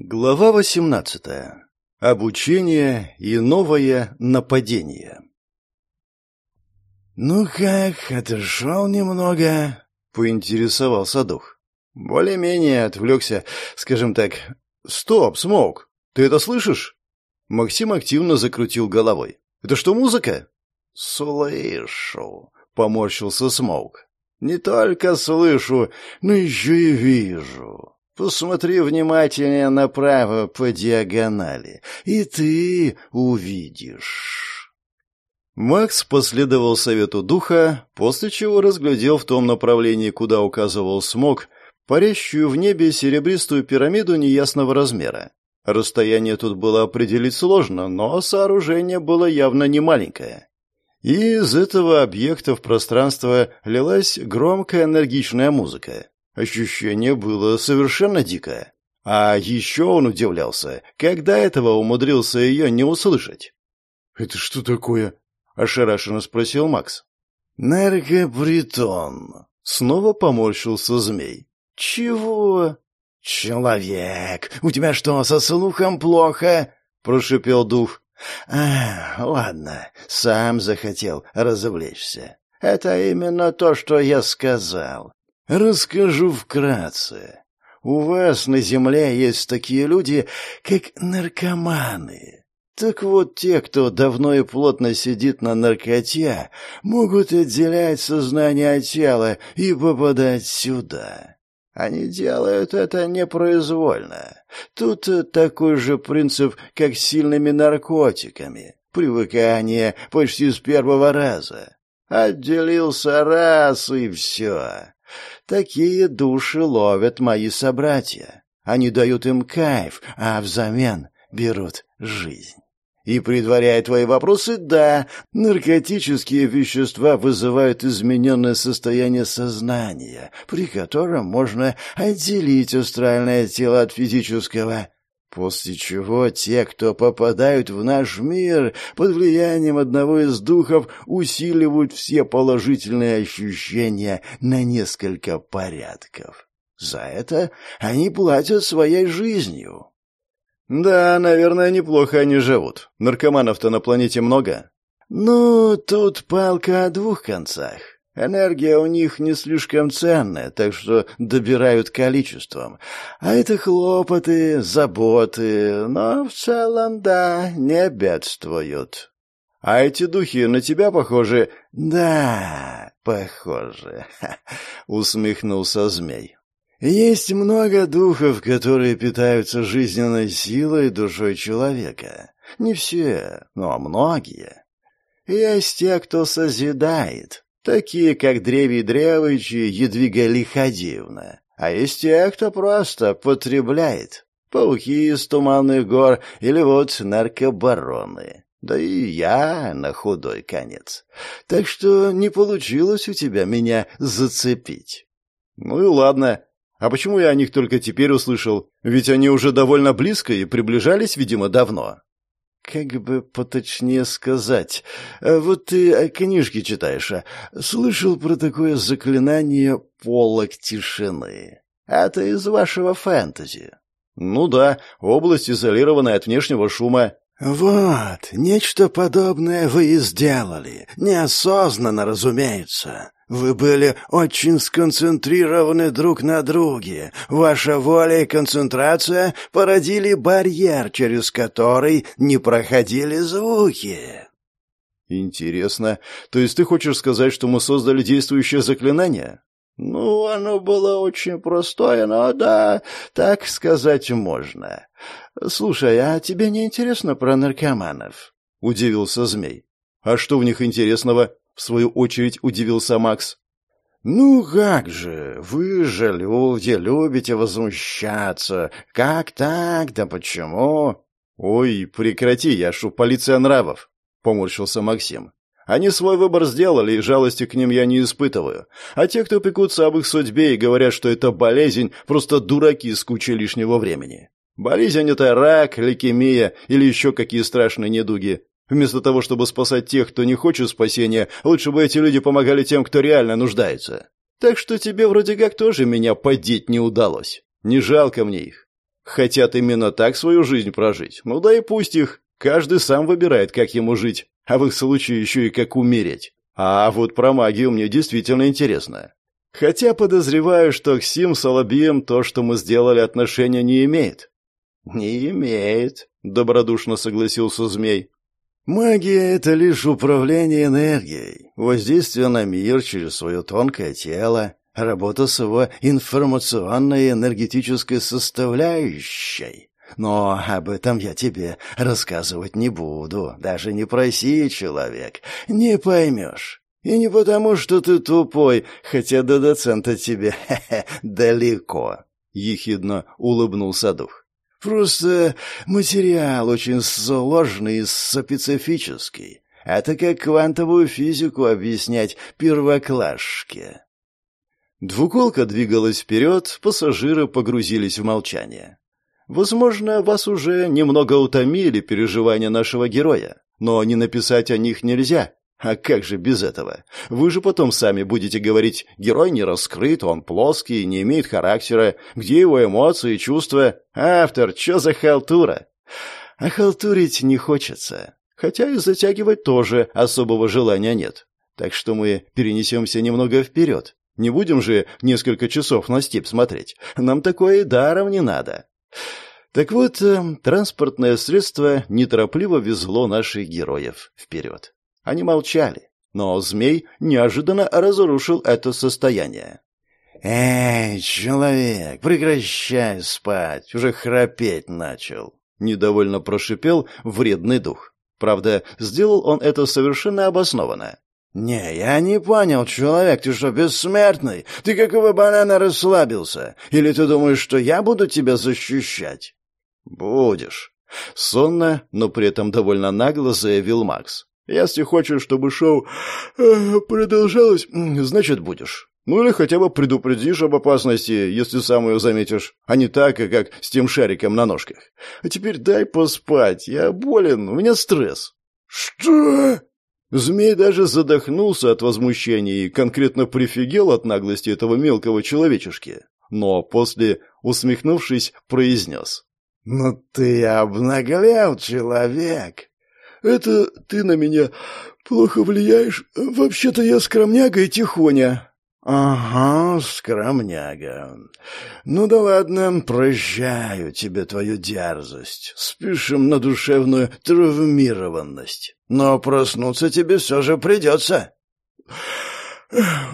Глава 18. Обучение и новое нападение. «Ну как, отошел немного?» — поинтересовался дух. Более-менее отвлекся, скажем так. «Стоп, Смоук, ты это слышишь?» Максим активно закрутил головой. «Это что, музыка?» «Слышу», — поморщился Смоук. «Не только слышу, но еще и вижу». Посмотри внимательнее направо по диагонали, и ты увидишь. Макс последовал совету духа, после чего разглядел в том направлении, куда указывал смог, парящую в небе серебристую пирамиду неясного размера. Расстояние тут было определить сложно, но сооружение было явно не маленькое. И из этого объекта в пространство лилась громкая энергичная музыка. Ощущение было совершенно дикое. А еще он удивлялся, когда этого умудрился ее не услышать. «Это что такое?» — ошарашенно спросил Макс. «Наркопритон», — снова поморщился змей. «Чего?» «Человек, у тебя что, со слухом плохо?» — прошипел дух. «А, ладно, сам захотел развлечься. Это именно то, что я сказал. Расскажу вкратце. У вас на земле есть такие люди, как наркоманы. Так вот, те, кто давно и плотно сидит на наркоте, могут отделять сознание от тела и попадать сюда. Они делают это непроизвольно. Тут такой же принцип, как с сильными наркотиками. Привыкание почти с первого раза. Отделился раз и все. Такие души ловят мои собратья. Они дают им кайф, а взамен берут жизнь. И предваряя твои вопросы, да, наркотические вещества вызывают измененное состояние сознания, при котором можно отделить астральное тело от физического. После чего те, кто попадают в наш мир под влиянием одного из духов, усиливают все положительные ощущения на несколько порядков. За это они платят своей жизнью. Да, наверное, неплохо они живут. Наркоманов-то на планете много. Ну, тут палка о двух концах. Энергия у них не слишком ценная, так что добирают количеством. А это хлопоты, заботы, но в целом, да, не бедствуют. А эти духи на тебя похожи? Да, похожи, усмехнулся змей. Есть много духов, которые питаются жизненной силой душой человека. Не все, но многие. Есть те, кто созидает, такие как Древий Древыч и Едвига Лиходеевна. А есть те, кто просто потребляет. Пауки из туманных гор или вот наркобароны. Да и я на худой конец. Так что не получилось у тебя меня зацепить. Ну и ладно. А почему я о них только теперь услышал? Ведь они уже довольно близко и приближались, видимо, давно. Как бы поточнее сказать. Э, вот ты э, книжки читаешь, а слышал про такое заклинание «Полок тишины». Это из вашего фэнтези. Ну да, область, изолированная от внешнего шума. Вот, нечто подобное вы и сделали. Неосознанно, разумеется. Вы были очень сконцентрированы друг на друге. Ваша воля и концентрация породили барьер, через который не проходили звуки. Интересно. То есть ты хочешь сказать, что мы создали действующее заклинание? Ну, оно было очень простое, но да, так сказать можно. Слушай, а тебе не интересно про наркоманов? Удивился змей. А что в них интересного? В свою очередь удивился Макс. «Ну как же, вы же люди, любите возмущаться. Как так, да почему?» «Ой, прекрати, я шу полиция нравов», — поморщился Максим. «Они свой выбор сделали, и жалости к ним я не испытываю. А те, кто пекутся об их судьбе и говорят, что это болезнь, просто дураки с кучей лишнего времени. Болезнь — это рак, лейкемия или еще какие страшные недуги. Вместо того, чтобы спасать тех, кто не хочет спасения, лучше бы эти люди помогали тем, кто реально нуждается. Так что тебе вроде как тоже меня подеть не удалось. Не жалко мне их. Хотят именно так свою жизнь прожить. Ну да и пусть их. Каждый сам выбирает, как ему жить, а в их случае еще и как умереть. А вот про магию мне действительно интересно. Хотя подозреваю, что к Сим с Алабием то, что мы сделали, отношения не имеет. «Не имеет», — добродушно согласился змей. «Магия — это лишь управление энергией, воздействие на мир через свое тонкое тело, работа с его информационной и энергетической составляющей. Но об этом я тебе рассказывать не буду, даже не проси, человек, не поймешь. И не потому, что ты тупой, хотя до доцента тебе далеко», — ехидно улыбнулся дух. «Просто материал очень сложный и специфический. Это как квантовую физику объяснять первоклашке». Двуколка двигалась вперед, пассажиры погрузились в молчание. Возможно, вас уже немного утомили переживания нашего героя, но не написать о них нельзя. А как же без этого? Вы же потом сами будете говорить, герой не раскрыт, он плоский, не имеет характера, где его эмоции чувства? Автор, что за халтура? А халтурить не хочется. Хотя и затягивать тоже особого желания нет. Так что мы перенесемся немного вперед. Не будем же несколько часов на степь смотреть. Нам такое и даром не надо. Так вот, э, транспортное средство неторопливо везло наших героев вперед. Они молчали, но змей неожиданно разрушил это состояние. «Эй, человек, прекращай спать, уже храпеть начал», — недовольно прошипел вредный дух. Правда, сделал он это совершенно обоснованно. «Не, я не понял, человек, ты что, бессмертный? Ты какого банана расслабился? Или ты думаешь, что я буду тебя защищать?» «Будешь», — сонно, но при этом довольно нагло заявил Макс. «Если хочешь, чтобы шоу э, продолжалось, значит, будешь. Ну или хотя бы предупредишь об опасности, если сам ее заметишь, а не так, как с тем шариком на ножках. А теперь дай поспать, я болен, у меня стресс». «Что?» Змей даже задохнулся от возмущения и конкретно прифигел от наглости этого мелкого человечешки. Но после, усмехнувшись, произнес. «Ну ты обнаглел, человек!» «Это ты на меня плохо влияешь? Вообще-то я скромняга и тихоня». «Ага, скромняга. Ну да ладно, прощаю тебе твою дерзость. Спишем на душевную травмированность. Но проснуться тебе все же придется».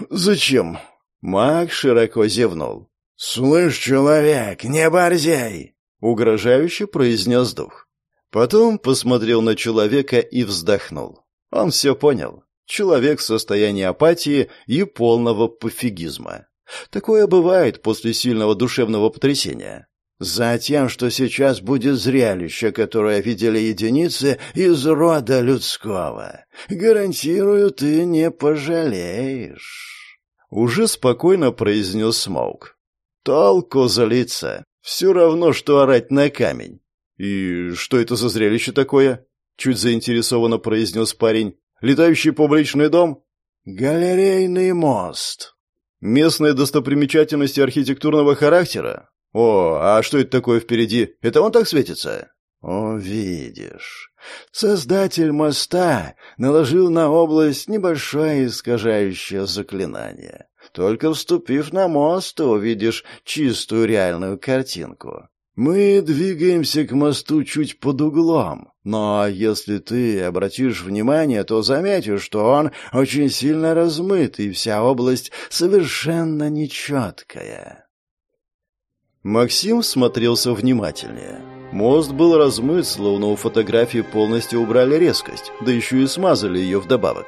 «Зачем?» Маг широко зевнул. «Слышь, человек, не борзей!» — угрожающе произнес дух. Потом посмотрел на человека и вздохнул. Он все понял. Человек в состоянии апатии и полного пофигизма. Такое бывает после сильного душевного потрясения. Затем, что сейчас будет зрелище, которое видели единицы из рода людского. Гарантирую, ты не пожалеешь. Уже спокойно произнес Смоук. Толку злиться. Все равно, что орать на камень. И что это за зрелище такое? Чуть заинтересованно произнес парень. Летающий публичный дом? Галерейный мост. Местные достопримечательности архитектурного характера? О, а что это такое впереди? Это он так светится? Увидишь. Создатель моста наложил на область небольшое искажающее заклинание. Только вступив на мост, ты увидишь чистую реальную картинку. Мы двигаемся к мосту чуть под углом, но если ты обратишь внимание, то заметишь, что он очень сильно размыт, и вся область совершенно нечеткая. Максим смотрелся внимательнее. Мост был размыт, словно у фотографии полностью убрали резкость, да еще и смазали ее вдобавок.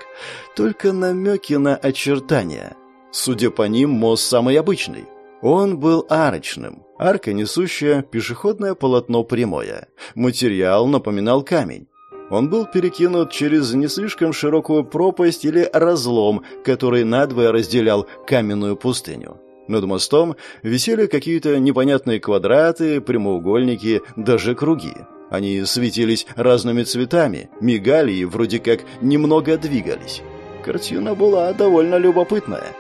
Только намеки на очертания. Судя по ним, мост самый обычный. Он был арочным, Арка несущая, пешеходное полотно прямое. Материал напоминал камень. Он был перекинут через не слишком широкую пропасть или разлом, который надвое разделял каменную пустыню. Над мостом висели какие-то непонятные квадраты, прямоугольники, даже круги. Они светились разными цветами, мигали и вроде как немного двигались. Картина была довольно любопытная.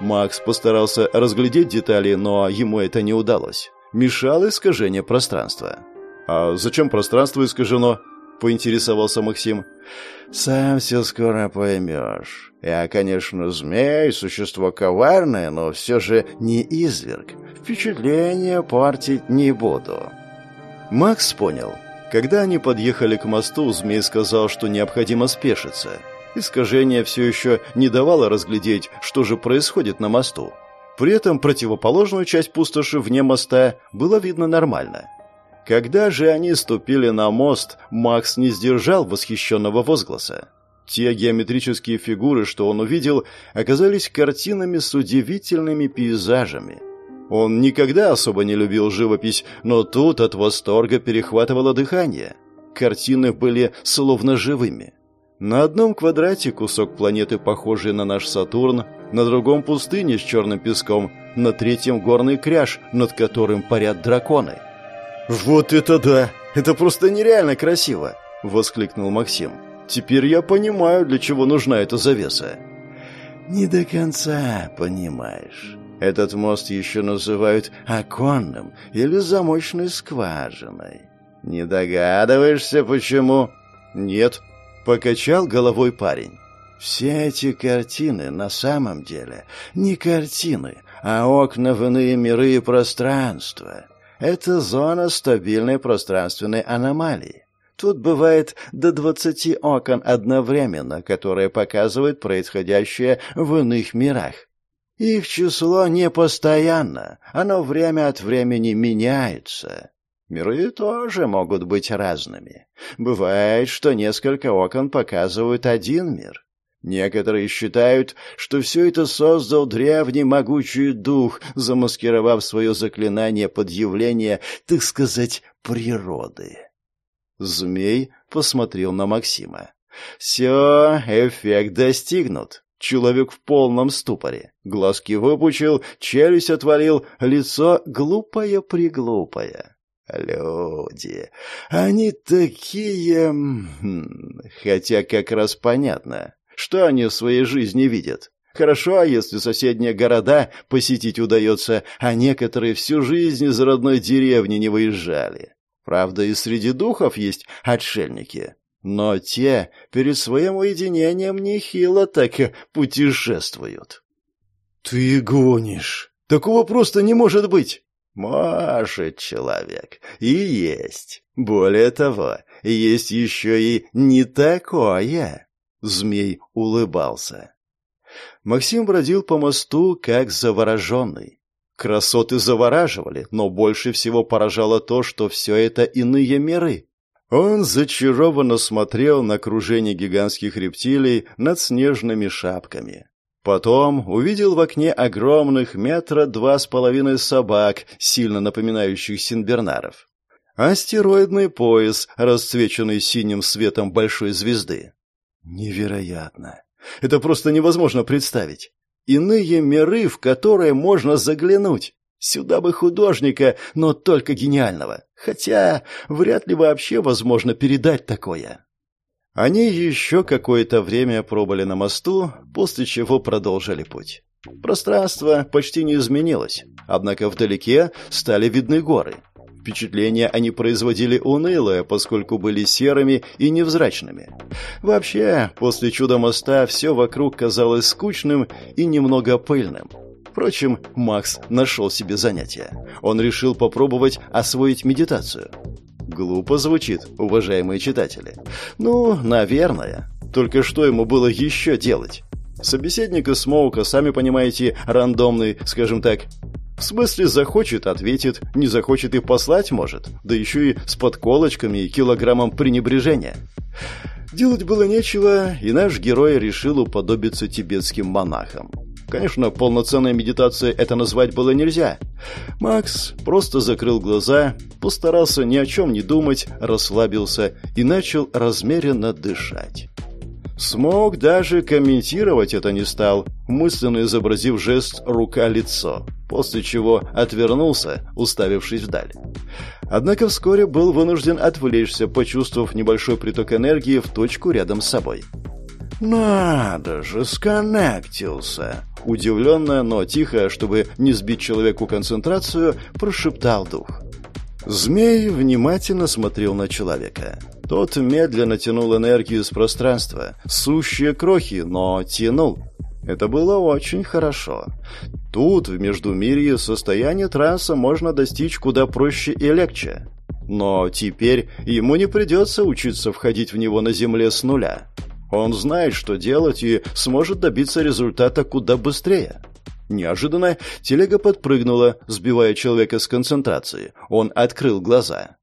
Макс постарался разглядеть детали, но ему это не удалось. мешало искажение пространства. «А зачем пространство искажено?» — поинтересовался Максим. «Сам все скоро поймешь. Я, конечно, змей, существо коварное, но все же не изверг. Впечатление портить не буду». Макс понял. Когда они подъехали к мосту, змей сказал, что необходимо спешиться. Искажение все еще не давало разглядеть, что же происходит на мосту. При этом противоположную часть пустоши вне моста было видно нормально. Когда же они ступили на мост, Макс не сдержал восхищенного возгласа. Те геометрические фигуры, что он увидел, оказались картинами с удивительными пейзажами. Он никогда особо не любил живопись, но тут от восторга перехватывало дыхание. Картины были словно живыми. На одном квадрате кусок планеты, похожий на наш Сатурн, на другом пустыня с черным песком, на третьем горный кряж, над которым парят драконы – «Вот это да! Это просто нереально красиво!» — воскликнул Максим. «Теперь я понимаю, для чего нужна эта завеса». «Не до конца понимаешь. Этот мост еще называют оконным или замочной скважиной. Не догадываешься, почему?» «Нет», — покачал головой парень. «Все эти картины на самом деле не картины, а окна в иные миры и пространства. Это зона стабильной пространственной аномалии. Тут бывает до 20 окон одновременно, которые показывают происходящее в иных мирах. Их число не постоянно, оно время от времени меняется. Миры тоже могут быть разными. Бывает, что несколько окон показывают один мир. Некоторые считают, что все это создал древний могучий дух, замаскировав свое заклинание под явление, так сказать, природы. Змей посмотрел на Максима. «Все, эффект достигнут. Человек в полном ступоре. Глазки выпучил, челюсть отвалил, лицо глупое-приглупое. Люди, они такие... Хотя как раз понятно, что они в своей жизни видят? Хорошо, если соседние города посетить удается, а некоторые всю жизнь из родной деревни не выезжали. Правда, и среди духов есть отшельники. Но те перед своим уединением нехило так путешествуют. «Ты гонишь! Такого просто не может быть!» «Может, человек, и есть. Более того, есть еще и не такое». Змей улыбался. Максим бродил по мосту, как завороженный. Красоты завораживали, но больше всего поражало то, что все это иные миры. Он зачарованно смотрел на кружение гигантских рептилий над снежными шапками. Потом увидел в окне огромных метра два с половиной собак, сильно напоминающих синбернаров. Астероидный пояс, расцвеченный синим светом большой звезды. Невероятно. Это просто невозможно представить. Иные миры, в которые можно заглянуть. Сюда бы художника, но только гениального. Хотя вряд ли вообще возможно передать такое. Они еще какое-то время пробыли на мосту, после чего продолжили путь. Пространство почти не изменилось, однако вдалеке стали видны горы. Впечатление они производили унылое, поскольку были серыми и невзрачными. Вообще, после чуда моста все вокруг казалось скучным и немного пыльным. Впрочем, Макс нашел себе занятие. Он решил попробовать освоить медитацию. Глупо звучит, уважаемые читатели. Ну, наверное. Только что ему было еще делать? Собеседник из Смоука, сами понимаете, рандомный, скажем так. В смысле, захочет – ответит, не захочет и послать может, да еще и с подколочками и килограммом пренебрежения. Делать было нечего, и наш герой решил уподобиться тибетским монахам. Конечно, полноценной медитацией это назвать было нельзя. Макс просто закрыл глаза, постарался ни о чем не думать, расслабился и начал размеренно дышать. Смог даже комментировать это не стал, мысленно изобразив жест «рука-лицо», после чего отвернулся, уставившись вдаль. Однако вскоре был вынужден отвлечься, почувствовав небольшой приток энергии в точку рядом с собой. «Надо же, сконнектился! Удивленно, но тихо, чтобы не сбить человеку концентрацию, прошептал дух. Змей внимательно смотрел на человека. Тот медленно тянул энергию из пространства, сущие крохи, но тянул. Это было очень хорошо. Тут, в Междумирье, состояние транса можно достичь куда проще и легче. Но теперь ему не придется учиться входить в него на Земле с нуля. Он знает, что делать, и сможет добиться результата куда быстрее. Неожиданно телега подпрыгнула, сбивая человека с концентрации. Он открыл глаза.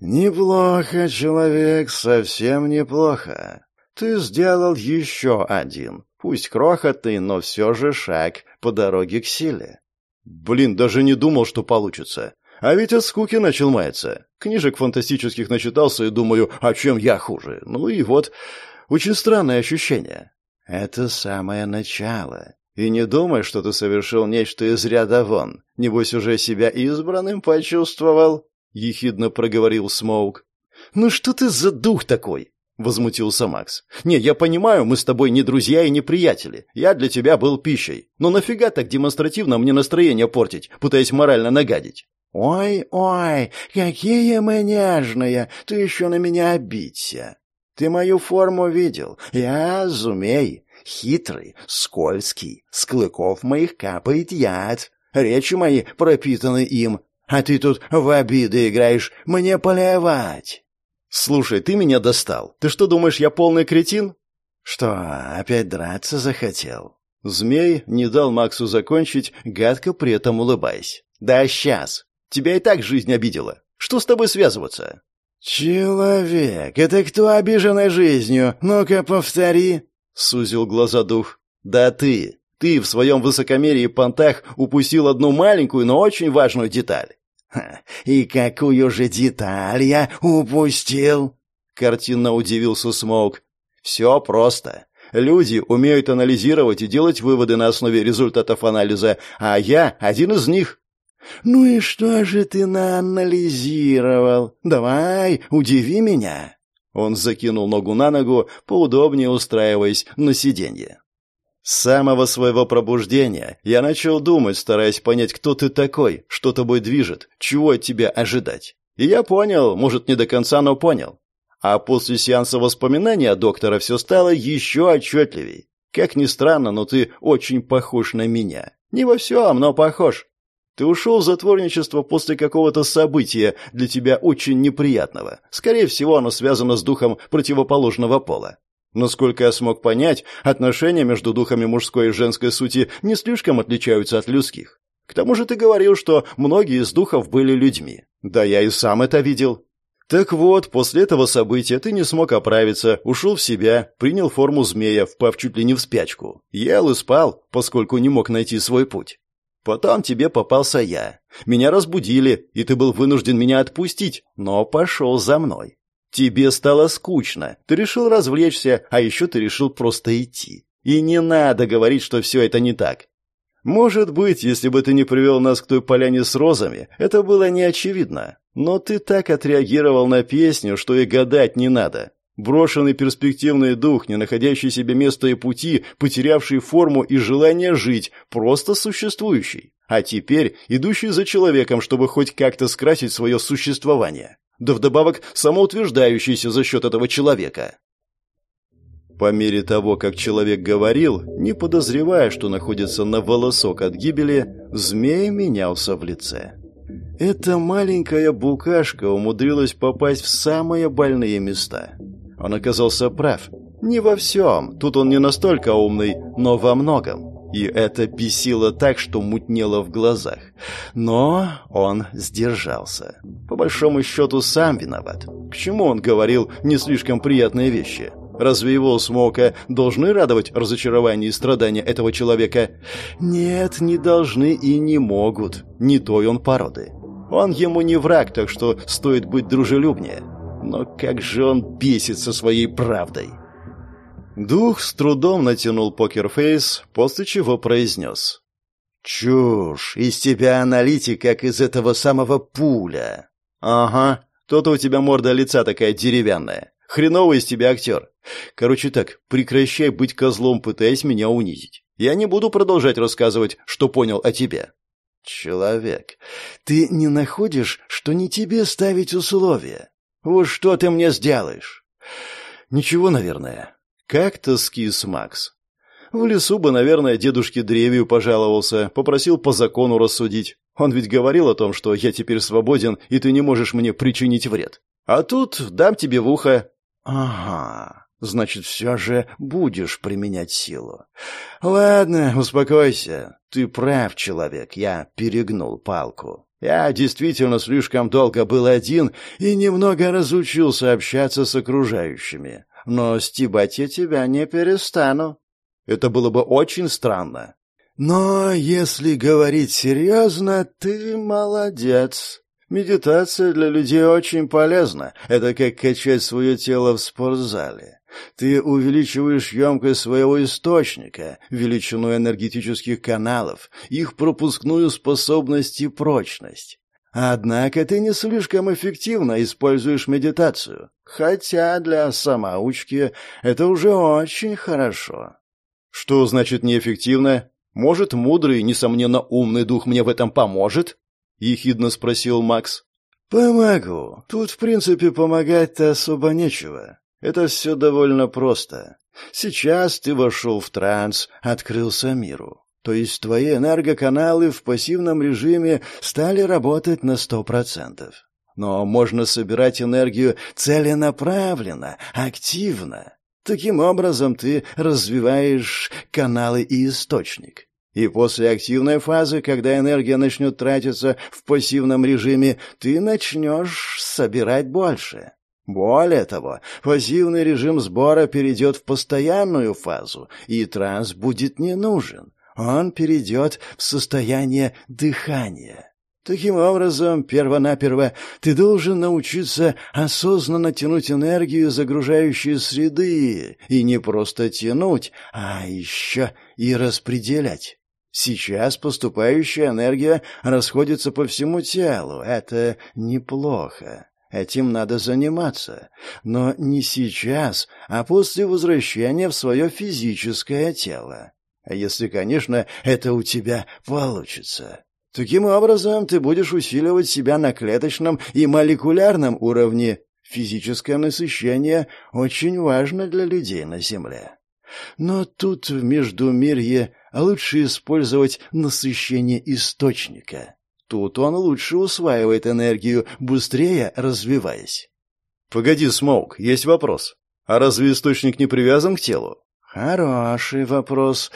«Неплохо, человек, совсем неплохо. Ты сделал еще один, пусть крохотный, но все же шаг по дороге к силе». «Блин, даже не думал, что получится. А ведь от скуки начал маяться. Книжек фантастических начитался и думаю, а чем я хуже? Ну и вот, очень странное ощущение». «Это самое начало. И не думай, что ты совершил нечто из ряда вон. Небось, уже себя избранным почувствовал?» — ехидно проговорил Смоук. «Ну что ты за дух такой?» — возмутился Макс. «Не, я понимаю, мы с тобой не друзья и не приятели. Я для тебя был пищей. Но нафига так демонстративно мне настроение портить, пытаясь морально нагадить?» «Ой-ой, какие мы нежные! Ты еще на меня обидься! Ты мою форму видел? Я зумей, хитрый, скользкий, с клыков моих капает яд. Речи мои пропитаны им, а ты тут в обиды играешь, мне плевать. Слушай, ты меня достал. Ты что думаешь, я полный кретин? Что, опять драться захотел? Змей не дал Максу закончить, гадко при этом улыбаясь. Да сейчас. Тебя и так жизнь обидела. Что с тобой связываться? Человек, это кто обиженный жизнью? Ну-ка повтори. Сузил глаза дух. Да ты. Ты в своем высокомерии понтах упустил одну маленькую, но очень важную деталь. Ха, «И какую же деталь я упустил?» Картинно удивился Смоук. «Все просто. Люди умеют анализировать и делать выводы на основе результатов анализа, а я один из них». «Ну и что же ты наанализировал? Давай, удиви меня!» Он закинул ногу на ногу, поудобнее устраиваясь на сиденье. С самого своего пробуждения я начал думать, стараясь понять, кто ты такой, что тобой движет, чего от тебя ожидать. И я понял, может, не до конца, но понял. А после сеанса воспоминаний о доктора все стало еще отчетливей. Как ни странно, но ты очень похож на меня. Не во всем, но похож. Ты ушел в затворничество после какого-то события для тебя очень неприятного. Скорее всего, оно связано с духом противоположного пола. Насколько я смог понять, отношения между духами мужской и женской сути не слишком отличаются от людских. К тому же ты говорил, что многие из духов были людьми. Да я и сам это видел. Так вот, после этого события ты не смог оправиться, ушел в себя, принял форму змея, впав чуть ли не в спячку. Ел и спал, поскольку не мог найти свой путь. Потом тебе попался я. Меня разбудили, и ты был вынужден меня отпустить, но пошел за мной. Тебе стало скучно, ты решил развлечься, а еще ты решил просто идти. И не надо говорить, что все это не так. Может быть, если бы ты не привел нас к той поляне с розами, это было не очевидно. Но ты так отреагировал на песню, что и гадать не надо. Брошенный перспективный дух, не находящий себе места и пути, потерявший форму и желание жить, просто существующий. А теперь идущий за человеком, чтобы хоть как-то скрасить свое существование да вдобавок самоутверждающийся за счет этого человека. По мере того, как человек говорил, не подозревая, что находится на волосок от гибели, змей менялся в лице. Эта маленькая букашка умудрилась попасть в самые больные места. Он оказался прав. Не во всем, тут он не настолько умный, но во многом. И это бесило так, что мутнело в глазах. Но он сдержался. По большому счету, сам виноват. К чему он говорил не слишком приятные вещи? Разве его смока должны радовать разочарование и страдания этого человека? Нет, не должны и не могут. Не той он породы. Он ему не враг, так что стоит быть дружелюбнее. Но как же он бесит со своей правдой. Дух с трудом натянул покерфейс, после чего произнес. «Чушь! Из тебя аналитик, как из этого самого пуля!» «Ага, то-то у тебя морда лица такая деревянная. Хреновый из тебя актер. Короче так, прекращай быть козлом, пытаясь меня унизить. Я не буду продолжать рассказывать, что понял о тебе». «Человек, ты не находишь, что не тебе ставить условия? Вот что ты мне сделаешь?» «Ничего, наверное». Как-то скис Макс. В лесу бы, наверное, дедушке Древию пожаловался, попросил по закону рассудить. Он ведь говорил о том, что я теперь свободен, и ты не можешь мне причинить вред. А тут дам тебе в ухо. Ага, значит, все же будешь применять силу. Ладно, успокойся. Ты прав, человек, я перегнул палку. Я действительно слишком долго был один и немного разучился общаться с окружающими. Но стебать я тебя не перестану. Это было бы очень странно. Но если говорить серьезно, ты молодец. Медитация для людей очень полезна. Это как качать свое тело в спортзале. Ты увеличиваешь емкость своего источника, величину энергетических каналов, их пропускную способность и прочность. Однако ты не слишком эффективно используешь медитацию, хотя для самоучки это уже очень хорошо. Что значит неэффективно? Может, мудрый, несомненно, умный дух мне в этом поможет? ехидно спросил Макс. Помогу. Тут, в принципе, помогать-то особо нечего. Это все довольно просто. Сейчас ты вошел в транс, открылся миру. То есть твои энергоканалы в пассивном режиме стали работать на сто процентов. Но можно собирать энергию целенаправленно, активно. Таким образом ты развиваешь каналы и источник. И после активной фазы, когда энергия начнет тратиться в пассивном режиме, ты начнешь собирать больше. Более того, пассивный режим сбора перейдет в постоянную фазу, и транс будет не нужен. Он перейдет в состояние дыхания. Таким образом, первонаперво ты должен научиться осознанно тянуть энергию загружающей среды, и не просто тянуть, а еще и распределять. Сейчас поступающая энергия расходится по всему телу. Это неплохо. Этим надо заниматься. Но не сейчас, а после возвращения в свое физическое тело. Если, конечно, это у тебя получится. Таким образом, ты будешь усиливать себя на клеточном и молекулярном уровне. Физическое насыщение очень важно для людей на Земле. Но тут в Междумирье лучше использовать насыщение источника. Тут он лучше усваивает энергию, быстрее развиваясь. Погоди, Смоук, есть вопрос. А разве источник не привязан к телу? Хороший вопрос.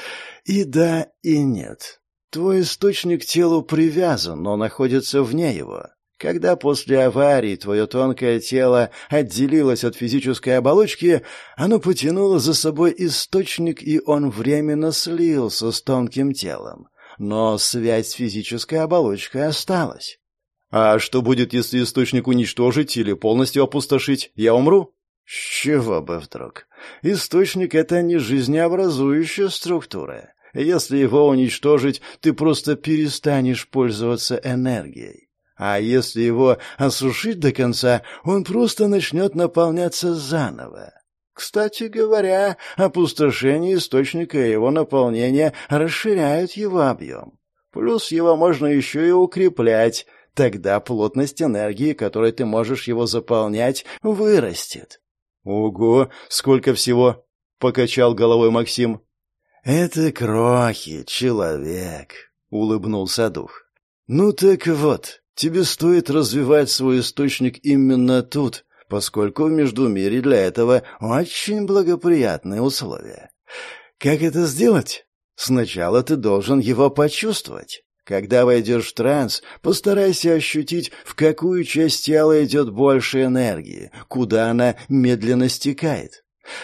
И да, и нет. Твой источник к телу привязан, но находится вне его. Когда после аварии твое тонкое тело отделилось от физической оболочки, оно потянуло за собой источник, и он временно слился с тонким телом. Но связь с физической оболочкой осталась. А что будет, если источник уничтожить или полностью опустошить? Я умру? С чего бы вдруг? Источник — это не жизнеобразующая структура. Если его уничтожить, ты просто перестанешь пользоваться энергией. А если его осушить до конца, он просто начнет наполняться заново. Кстати говоря, опустошение источника и его наполнение расширяют его объем. Плюс его можно еще и укреплять, тогда плотность энергии, которой ты можешь его заполнять, вырастет. «Ого, сколько всего!» — покачал головой Максим. «Это крохи, человек», — улыбнулся дух. «Ну так вот, тебе стоит развивать свой источник именно тут, поскольку в Междумире для этого очень благоприятные условия. Как это сделать? Сначала ты должен его почувствовать». Когда войдешь в транс, постарайся ощутить, в какую часть тела идет больше энергии, куда она медленно стекает.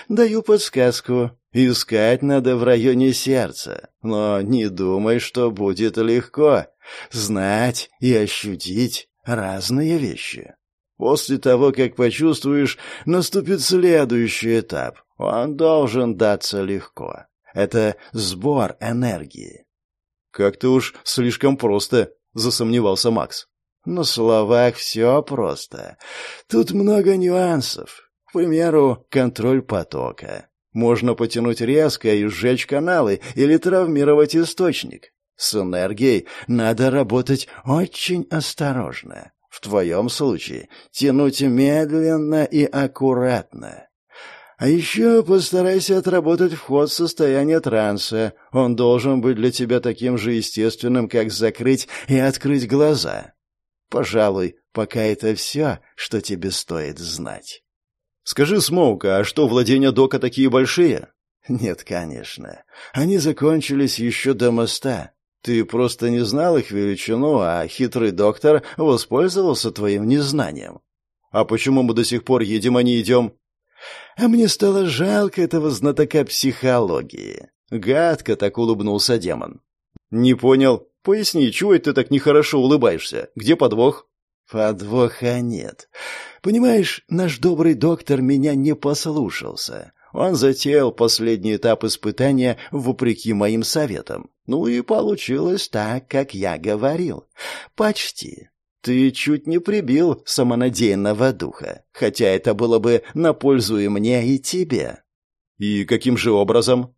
Даю подсказку. Искать надо в районе сердца. Но не думай, что будет легко. Знать и ощутить разные вещи. После того, как почувствуешь, наступит следующий этап. Он должен даться легко. Это сбор энергии. «Как-то уж слишком просто», — засомневался Макс. «На словах все просто. Тут много нюансов. К примеру, контроль потока. Можно потянуть резко и сжечь каналы или травмировать источник. С энергией надо работать очень осторожно. В твоем случае тянуть медленно и аккуратно. А еще постарайся отработать вход в состояние транса. Он должен быть для тебя таким же естественным, как закрыть и открыть глаза. Пожалуй, пока это все, что тебе стоит знать. Скажи, Смоука, а что, владения Дока такие большие? Нет, конечно. Они закончились еще до моста. Ты просто не знал их величину, а хитрый доктор воспользовался твоим незнанием. А почему мы до сих пор едем, а не идем? А мне стало жалко этого знатока психологии. Гадко так улыбнулся демон. Не понял. Поясни, чего ты так нехорошо улыбаешься? Где подвох? Подвоха нет. Понимаешь, наш добрый доктор меня не послушался. Он затеял последний этап испытания вопреки моим советам. Ну и получилось так, как я говорил. Почти. Ты чуть не прибил самонадеянного духа, хотя это было бы на пользу и мне, и тебе. И каким же образом?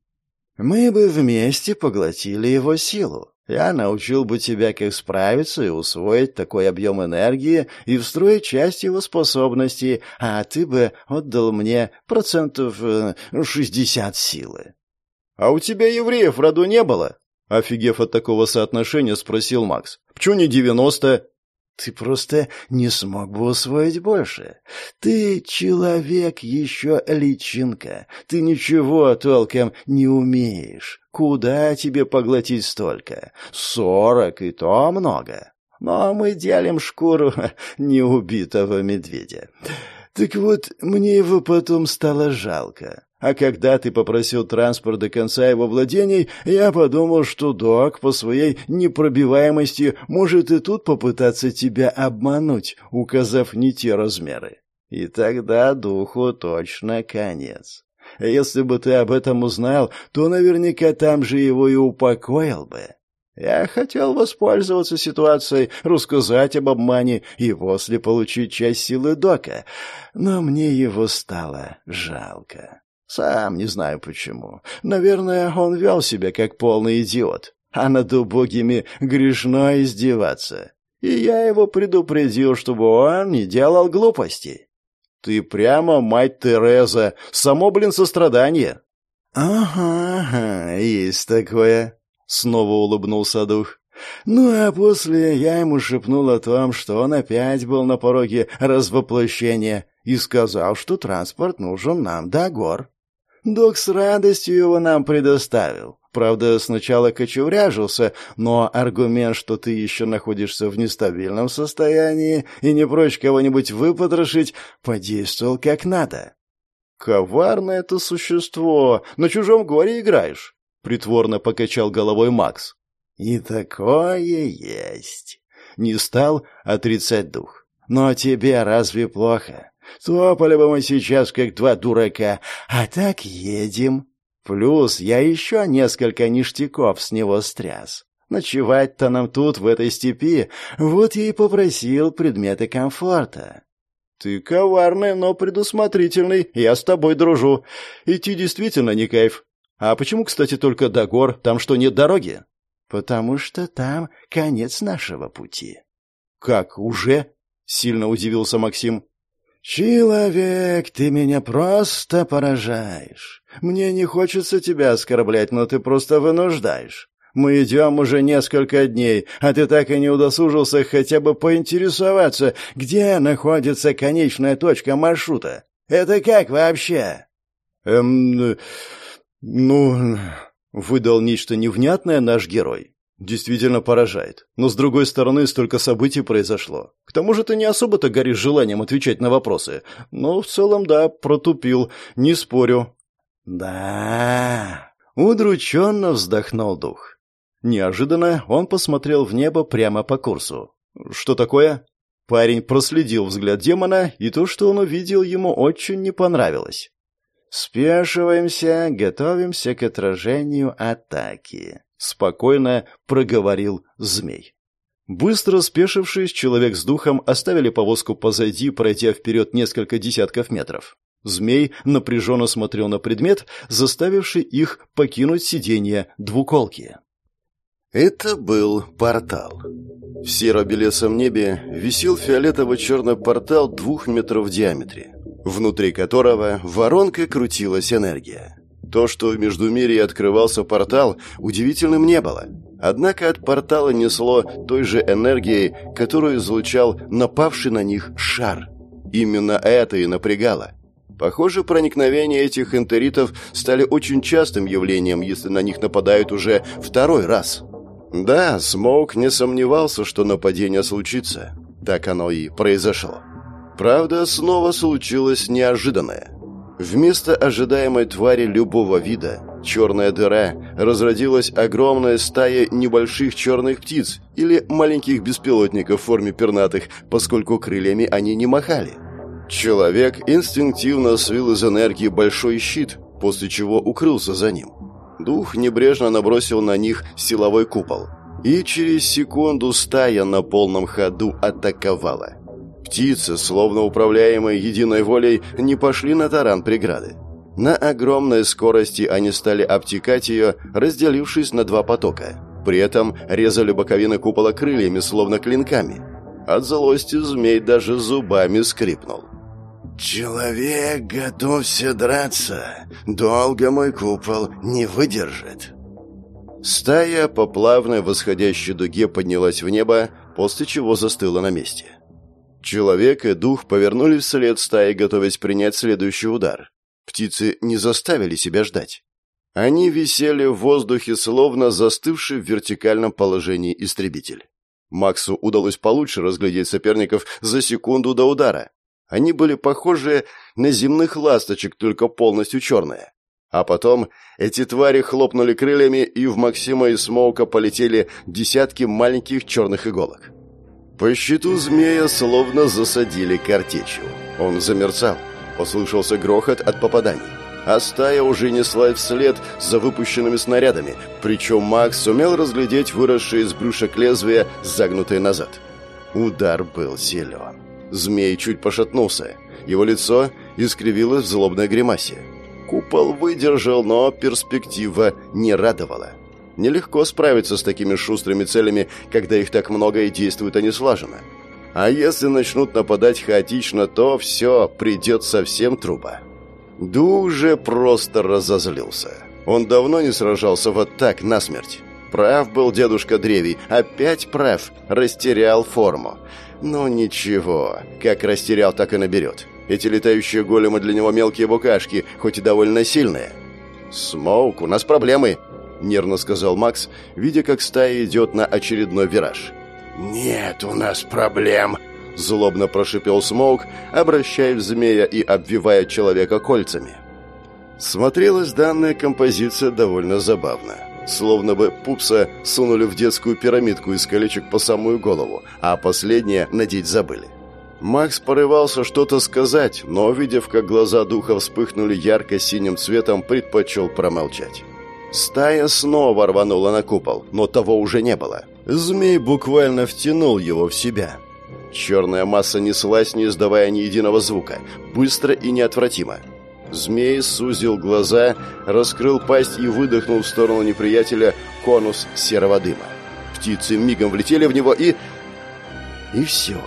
Мы бы вместе поглотили его силу. Я научил бы тебя, как справиться и усвоить такой объем энергии и встроить часть его способностей, а ты бы отдал мне процентов э, шестьдесят силы. — А у тебя евреев в роду не было? — офигев от такого соотношения, спросил Макс. — Почему не девяносто? Ты просто не смог бы усвоить больше. Ты человек еще личинка. Ты ничего толком не умеешь. Куда тебе поглотить столько? Сорок и то много. Но мы делим шкуру неубитого медведя. Так вот, мне его потом стало жалко. А когда ты попросил транспорт до конца его владений, я подумал, что док по своей непробиваемости может и тут попытаться тебя обмануть, указав не те размеры. И тогда духу точно конец. Если бы ты об этом узнал, то наверняка там же его и упокоил бы. Я хотел воспользоваться ситуацией, рассказать об обмане и после получить часть силы Дока, но мне его стало жалко. Сам не знаю почему. Наверное, он вел себя как полный идиот. А над убогими грешно издеваться. И я его предупредил, чтобы он не делал глупостей. Ты прямо мать Тереза, само, блин, сострадание. Ага, ага, есть такое. Снова улыбнулся дух. Ну а после я ему шепнул о том, что он опять был на пороге развоплощения и сказал, что транспорт нужен нам до гор. Док с радостью его нам предоставил. Правда, сначала кочевряжился, но аргумент, что ты еще находишься в нестабильном состоянии и не прочь кого-нибудь выпотрошить, подействовал как надо. «Коварное это существо! На чужом горе играешь!» — притворно покачал головой Макс. «И такое есть!» — не стал отрицать дух. «Но тебе разве плохо? Топали бы мы сейчас, как два дурака, а так едем. Плюс я еще несколько ништяков с него стряс. Ночевать-то нам тут, в этой степи, вот я и попросил предметы комфорта. Ты коварный, но предусмотрительный, я с тобой дружу. Идти действительно не кайф. А почему, кстати, только до гор? Там что, нет дороги? Потому что там конец нашего пути. Как, уже? Сильно удивился Максим. «Человек, ты меня просто поражаешь. Мне не хочется тебя оскорблять, но ты просто вынуждаешь. Мы идем уже несколько дней, а ты так и не удосужился хотя бы поинтересоваться, где находится конечная точка маршрута. Это как вообще?» «Эм... ну...» — выдал нечто невнятное наш герой. Действительно поражает. Но, с другой стороны, столько событий произошло. К тому же ты не особо-то горишь желанием отвечать на вопросы. Но в целом, да, протупил. Не спорю. Да. Удрученно вздохнул дух. Неожиданно он посмотрел в небо прямо по курсу. Что такое? Парень проследил взгляд демона, и то, что он увидел, ему очень не понравилось. «Спешиваемся, готовимся к отражению атаки», спокойно проговорил змей. Быстро спешившись, человек с духом оставили повозку позади, пройдя вперед несколько десятков метров. Змей напряженно смотрел на предмет, заставивший их покинуть сиденье двуколки. Это был портал. В серо-белесом небе висел фиолетово-черный портал двух метров в диаметре, внутри которого воронкой крутилась энергия. То, что в Междумирье открывался портал, удивительным не было. Однако от портала несло той же энергией, которую излучал напавший на них шар. Именно это и напрягало. Похоже, проникновения этих энтеритов стали очень частым явлением, если на них нападают уже второй раз. Да, Смоук не сомневался, что нападение случится. Так оно и произошло. Правда, снова случилось неожиданное. Вместо ожидаемой твари любого вида, черная дыра, разродилась огромная стая небольших черных птиц или маленьких беспилотников в форме пернатых, поскольку крыльями они не махали. Человек инстинктивно свил из энергии большой щит, после чего укрылся за ним. Дух небрежно набросил на них силовой купол. И через секунду стая на полном ходу атаковала. Птицы, словно управляемые единой волей, не пошли на таран преграды. На огромной скорости они стали обтекать ее, разделившись на два потока. При этом резали боковины купола крыльями, словно клинками. От злости змей даже зубами скрипнул. «Человек, готовься драться. Долго мой купол не выдержит». Стая по плавной восходящей дуге поднялась в небо, после чего застыла на месте. Человек и дух повернулись вслед стаи, готовясь принять следующий удар. Птицы не заставили себя ждать. Они висели в воздухе, словно застывший в вертикальном положении истребитель. Максу удалось получше разглядеть соперников за секунду до удара. Они были похожи на земных ласточек, только полностью черные. А потом эти твари хлопнули крыльями, и в Максима и Смоука полетели десятки маленьких черных иголок. По щиту змея словно засадили картечью. Он замерцал. Послышался грохот от попаданий. А стая уже неслась вслед за выпущенными снарядами, причем Макс сумел разглядеть выросшие из брюшек лезвия, загнутые назад. Удар был силен. Змей чуть пошатнулся. Его лицо искривилось в злобной гримасе. Купол выдержал, но перспектива не радовала. Нелегко справиться с такими шустрыми целями, когда их так много и действуют они слаженно. А если начнут нападать хаотично, то все, придет совсем труба. Ду же просто разозлился. Он давно не сражался вот так, насмерть. Прав был дедушка Древий, опять прав, растерял форму. Ну ничего, как растерял, так и наберет. Эти летающие големы для него мелкие букашки, хоть и довольно сильные. «Смоук, у нас проблемы», — нервно сказал Макс, видя, как стая идет на очередной вираж. «Нет у нас проблем», — злобно прошипел Смоук, обращаясь в змея и обвивая человека кольцами. Смотрелась данная композиция довольно забавно. Словно бы пупса сунули в детскую пирамидку из колечек по самую голову, а последнее надеть забыли. Макс порывался что-то сказать, но, увидев, как глаза духа вспыхнули ярко-синим цветом, предпочел промолчать. Стая снова рванула на купол, но того уже не было. Змей буквально втянул его в себя. Черная масса неслась, не издавая ни единого звука, быстро и неотвратимо. Змей сузил глаза, раскрыл пасть и выдохнул в сторону неприятеля конус серого дыма. Птицы мигом влетели в него и... И все.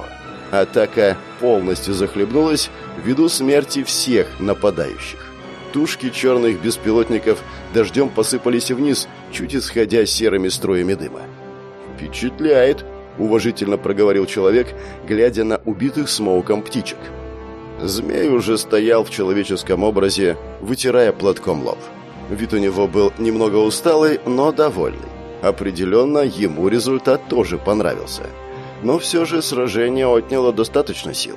Атака полностью захлебнулась ввиду смерти всех нападающих. Тушки черных беспилотников дождем посыпались вниз, чуть исходя серыми струями дыма. «Впечатляет», — уважительно проговорил человек, глядя на убитых смоуком птичек. Змей уже стоял в человеческом образе, вытирая платком лоб. Вид у него был немного усталый, но довольный. Определенно, ему результат тоже понравился. Но все же сражение отняло достаточно сил.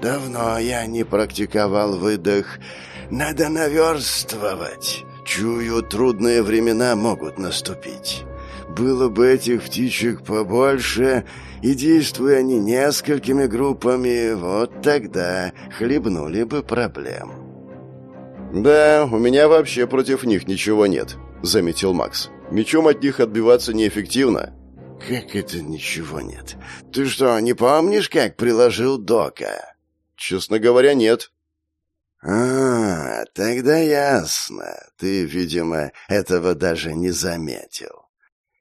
«Давно я не практиковал выдох. Надо наверстывать. Чую, трудные времена могут наступить. Было бы этих птичек побольше, и действуя они несколькими группами, вот тогда хлебнули бы проблем. «Да, у меня вообще против них ничего нет», — заметил Макс. «Мечом от них отбиваться неэффективно». «Как это ничего нет? Ты что, не помнишь, как приложил Дока?» «Честно говоря, нет». «А, тогда ясно. Ты, видимо, этого даже не заметил.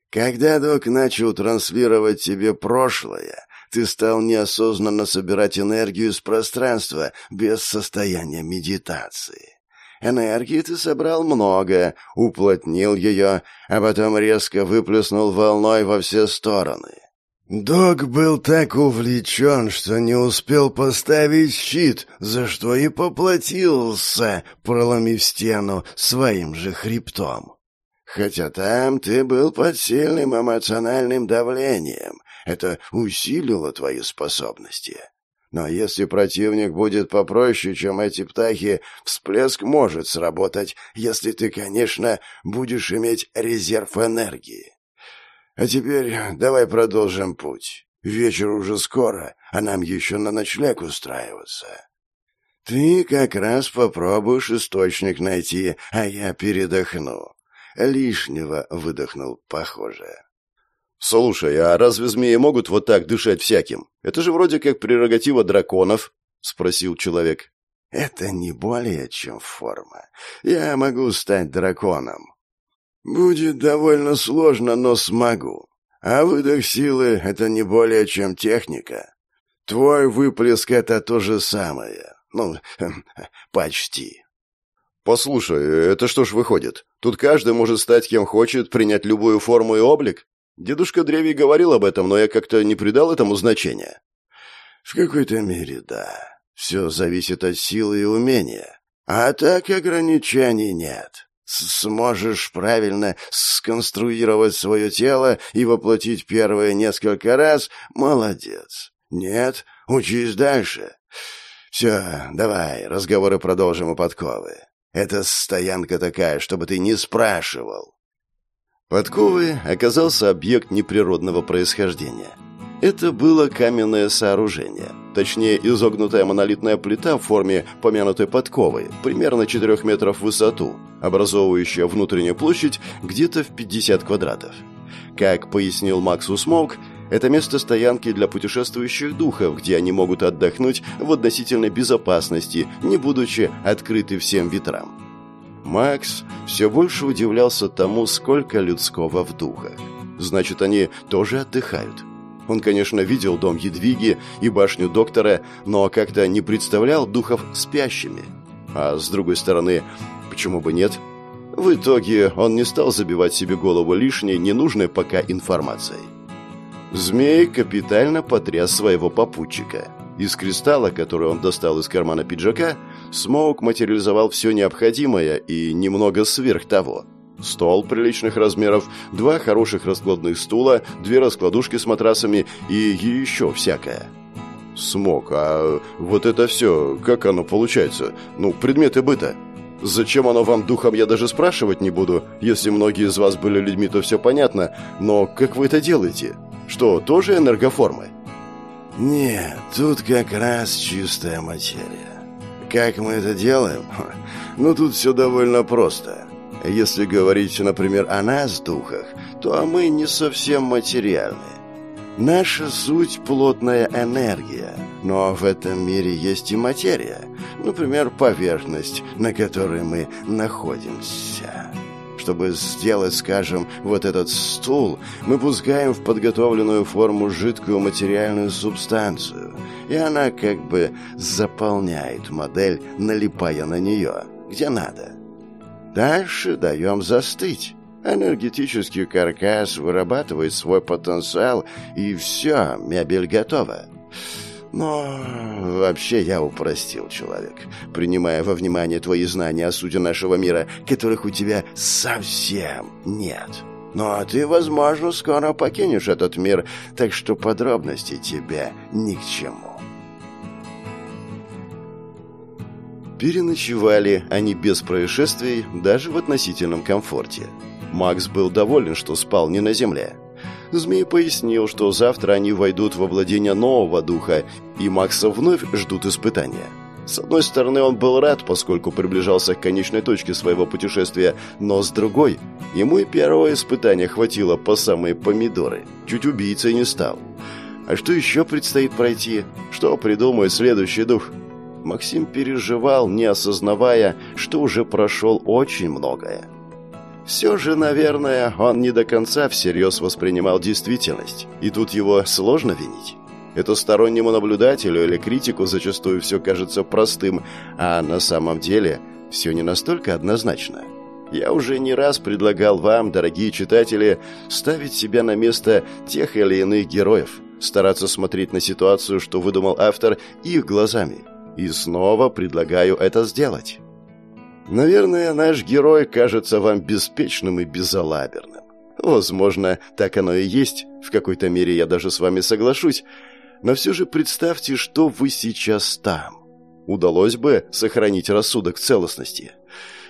Когда док начал транслировать тебе прошлое, ты стал неосознанно собирать энергию из пространства без состояния медитации. Энергии ты собрал много, уплотнил ее, а потом резко выплеснул волной во все стороны. Док был так увлечен, что не успел поставить щит, за что и поплатился, проломив стену своим же хребтом. Хотя там ты был под сильным эмоциональным давлением, это усилило твои способности. Но если противник будет попроще, чем эти птахи, всплеск может сработать, если ты, конечно, будешь иметь резерв энергии. А теперь давай продолжим путь. Вечер уже скоро, а нам еще на ночлег устраиваться. Ты как раз попробуешь источник найти, а я передохну. Лишнего выдохнул, похоже. «Слушай, а разве змеи могут вот так дышать всяким? Это же вроде как прерогатива драконов», — спросил человек. «Это не более чем форма. Я могу стать драконом, «Будет довольно сложно, но смогу. А выдох силы — это не более чем техника. Твой выплеск — это то же самое. Ну, почти». «Послушай, это что ж выходит? Тут каждый может стать кем хочет, принять любую форму и облик? Дедушка Древий говорил об этом, но я как-то не придал этому значения». «В какой-то мере, да. Все зависит от силы и умения. А так ограничений нет сможешь правильно сконструировать свое тело и воплотить первые несколько раз, молодец. Нет, учись дальше. Все, давай, разговоры продолжим у подковы. Это стоянка такая, чтобы ты не спрашивал. Подковы оказался объект неприродного происхождения. Это было каменное сооружение, точнее изогнутая монолитная плита в форме помянутой подковы, примерно 4 метров в высоту, образовывающая внутреннюю площадь где-то в 50 квадратов. Как пояснил Максу Смоук, это место стоянки для путешествующих духов, где они могут отдохнуть в относительной безопасности, не будучи открыты всем ветрам. Макс все больше удивлялся тому, сколько людского в духах. Значит, они тоже отдыхают. Он, конечно, видел дом Едвиги и башню доктора, но как-то не представлял духов спящими. А с другой стороны, почему бы нет? В итоге он не стал забивать себе голову лишней, ненужной пока информацией. Змей капитально потряс своего попутчика. Из кристалла, который он достал из кармана пиджака, Смоук материализовал все необходимое и немного сверх того – Стол приличных размеров, два хороших раскладных стула, две раскладушки с матрасами и еще всякое. Смог, а вот это все, как оно получается? Ну, предметы быта. Зачем оно вам духом, я даже спрашивать не буду. Если многие из вас были людьми, то все понятно. Но как вы это делаете? Что, тоже энергоформы? Нет, тут как раз чистая материя. Как мы это делаем? Ну, тут все довольно просто. Если говорить, например, о нас, духах, то мы не совсем материальны. Наша суть – плотная энергия, но в этом мире есть и материя, например, поверхность, на которой мы находимся. Чтобы сделать, скажем, вот этот стул, мы пускаем в подготовленную форму жидкую материальную субстанцию, и она как бы заполняет модель, налипая на нее, где надо – Дальше даем застыть. Энергетический каркас вырабатывает свой потенциал, и все, мебель готова. Но вообще я упростил, человек, принимая во внимание твои знания о сути нашего мира, которых у тебя совсем нет. Но ты, возможно, скоро покинешь этот мир, так что подробности тебе ни к чему. Переночевали они без происшествий, даже в относительном комфорте. Макс был доволен, что спал не на земле. Змей пояснил, что завтра они войдут во владение нового духа, и Макса вновь ждут испытания. С одной стороны, он был рад, поскольку приближался к конечной точке своего путешествия, но с другой, ему и первого испытания хватило по самые помидоры. Чуть убийцей не стал. А что еще предстоит пройти? Что придумает следующий дух? Максим переживал, не осознавая, что уже прошел очень многое. Все же, наверное, он не до конца всерьез воспринимал действительность, и тут его сложно винить. Это стороннему наблюдателю или критику зачастую все кажется простым, а на самом деле все не настолько однозначно. Я уже не раз предлагал вам, дорогие читатели, ставить себя на место тех или иных героев, стараться смотреть на ситуацию, что выдумал автор, их глазами. И снова предлагаю это сделать. Наверное, наш герой кажется вам беспечным и безалаберным. Возможно, так оно и есть, в какой-то мере я даже с вами соглашусь, но все же представьте, что вы сейчас там. Удалось бы сохранить рассудок целостности?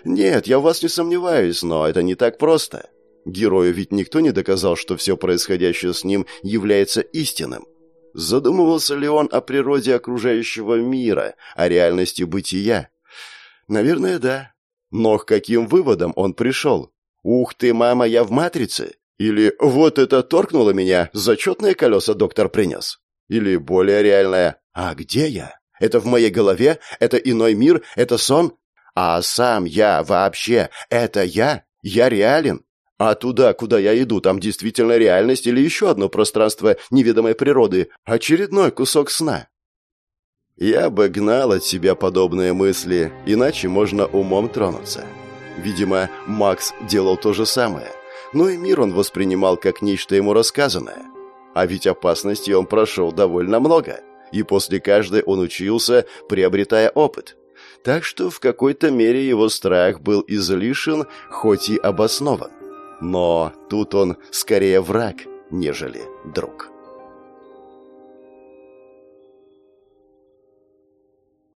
Нет, я в вас не сомневаюсь, но это не так просто. Герою ведь никто не доказал, что все происходящее с ним является истинным. Задумывался ли он о природе окружающего мира, о реальности бытия? Наверное, да. Но к каким выводам он пришел? «Ух ты, мама, я в матрице!» Или «Вот это торкнуло меня, зачетные колеса доктор принес!» Или более реальное «А где я? Это в моей голове? Это иной мир? Это сон? А сам я вообще? Это я? Я реален? А туда, куда я иду, там действительно реальность или еще одно пространство неведомой природы, очередной кусок сна? Я бы гнал от себя подобные мысли, иначе можно умом тронуться. Видимо, Макс делал то же самое, но и мир он воспринимал как нечто ему рассказанное. А ведь опасностей он прошел довольно много, и после каждой он учился, приобретая опыт. Так что в какой-то мере его страх был излишен, хоть и обоснован. Но тут он скорее враг, нежели друг.